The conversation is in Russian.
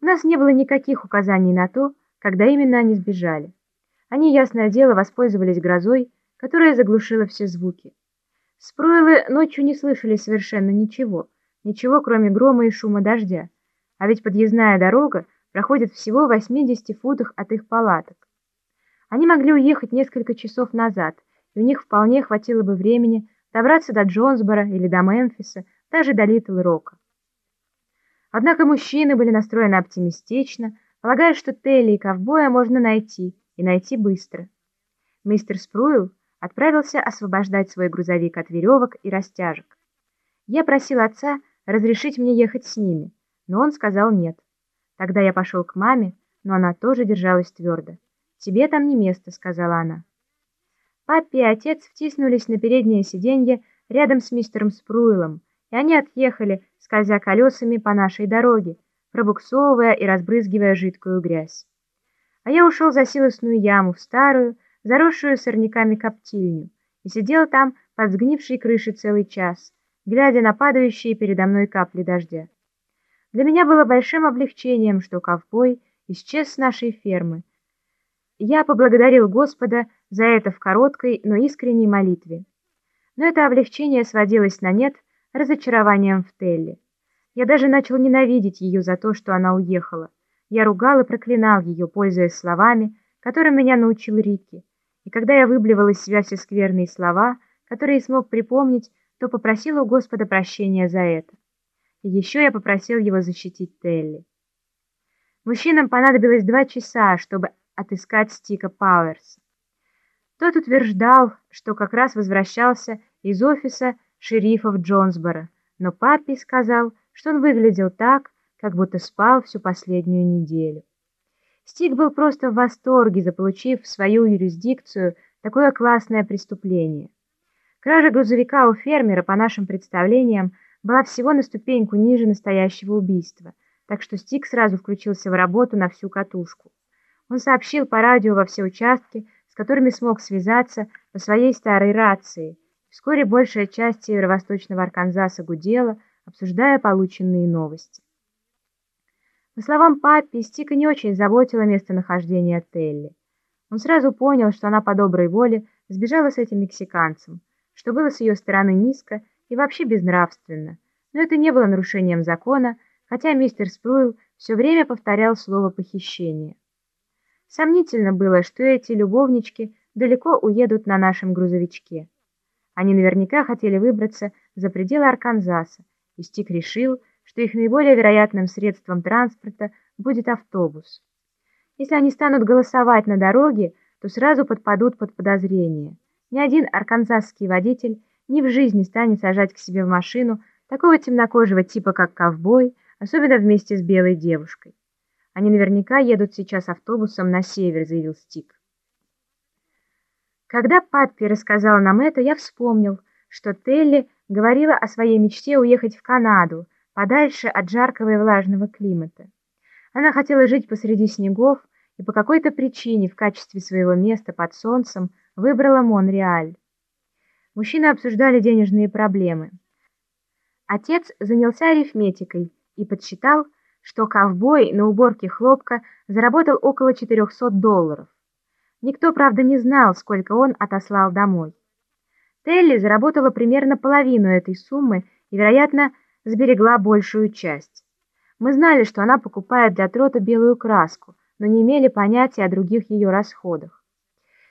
У нас не было никаких указаний на то, когда именно они сбежали. Они, ясное дело, воспользовались грозой, которая заглушила все звуки. Спруилы ночью не слышали совершенно ничего, ничего, кроме грома и шума дождя, а ведь подъездная дорога проходит всего в 80 футах от их палаток. Они могли уехать несколько часов назад, и у них вполне хватило бы времени добраться до Джонсбора или до Мемфиса, даже до Литл-Рока. Однако мужчины были настроены оптимистично, полагая, что Телли и ковбоя можно найти, и найти быстро. Мистер Спруил отправился освобождать свой грузовик от веревок и растяжек. Я просил отца разрешить мне ехать с ними, но он сказал нет. Тогда я пошел к маме, но она тоже держалась твердо. «Тебе там не место», — сказала она. Папа и отец втиснулись на переднее сиденье рядом с мистером Спруилом, и они отъехали, скользя колесами по нашей дороге, пробуксовывая и разбрызгивая жидкую грязь. А я ушел за силосную яму в старую, заросшую сорняками коптильню, и сидел там под сгнившей крышей целый час, глядя на падающие передо мной капли дождя. Для меня было большим облегчением, что ковбой исчез с нашей фермы. Я поблагодарил Господа за это в короткой, но искренней молитве. Но это облегчение сводилось на нет разочарованием в Телле. Я даже начал ненавидеть ее за то, что она уехала. Я ругал и проклинал ее, пользуясь словами, которым меня научил Рикки. И когда я выблевал из себя все скверные слова, которые смог припомнить, то попросил у Господа прощения за это. И еще я попросил его защитить Телли. Мужчинам понадобилось два часа, чтобы отыскать Стика Пауэрса. Тот утверждал, что как раз возвращался из офиса шерифа в Джонсборо, но папе сказал, что он выглядел так, как будто спал всю последнюю неделю. Стик был просто в восторге, заполучив в свою юрисдикцию такое классное преступление. Кража грузовика у фермера, по нашим представлениям, была всего на ступеньку ниже настоящего убийства, так что Стик сразу включился в работу на всю катушку. Он сообщил по радио во все участки, с которыми смог связаться по своей старой рации – Вскоре большая часть северо-восточного Арканзаса гудела, обсуждая полученные новости. По словам папи, Стика не очень заботила местонахождение Телли. Он сразу понял, что она по доброй воле сбежала с этим мексиканцем, что было с ее стороны низко и вообще безнравственно, но это не было нарушением закона, хотя мистер Спруил все время повторял слово «похищение». Сомнительно было, что эти любовнички далеко уедут на нашем грузовичке. Они наверняка хотели выбраться за пределы Арканзаса, и Стик решил, что их наиболее вероятным средством транспорта будет автобус. Если они станут голосовать на дороге, то сразу подпадут под подозрение. Ни один арканзасский водитель ни в жизни станет сажать к себе в машину такого темнокожего типа, как ковбой, особенно вместе с белой девушкой. Они наверняка едут сейчас автобусом на север, заявил Стик. Когда папе рассказал нам это, я вспомнил, что Телли говорила о своей мечте уехать в Канаду, подальше от жаркого и влажного климата. Она хотела жить посреди снегов и по какой-то причине в качестве своего места под солнцем выбрала Монреаль. Мужчины обсуждали денежные проблемы. Отец занялся арифметикой и подсчитал, что ковбой на уборке хлопка заработал около 400 долларов. Никто, правда, не знал, сколько он отослал домой. Телли заработала примерно половину этой суммы и, вероятно, сберегла большую часть. Мы знали, что она покупает для трота белую краску, но не имели понятия о других ее расходах.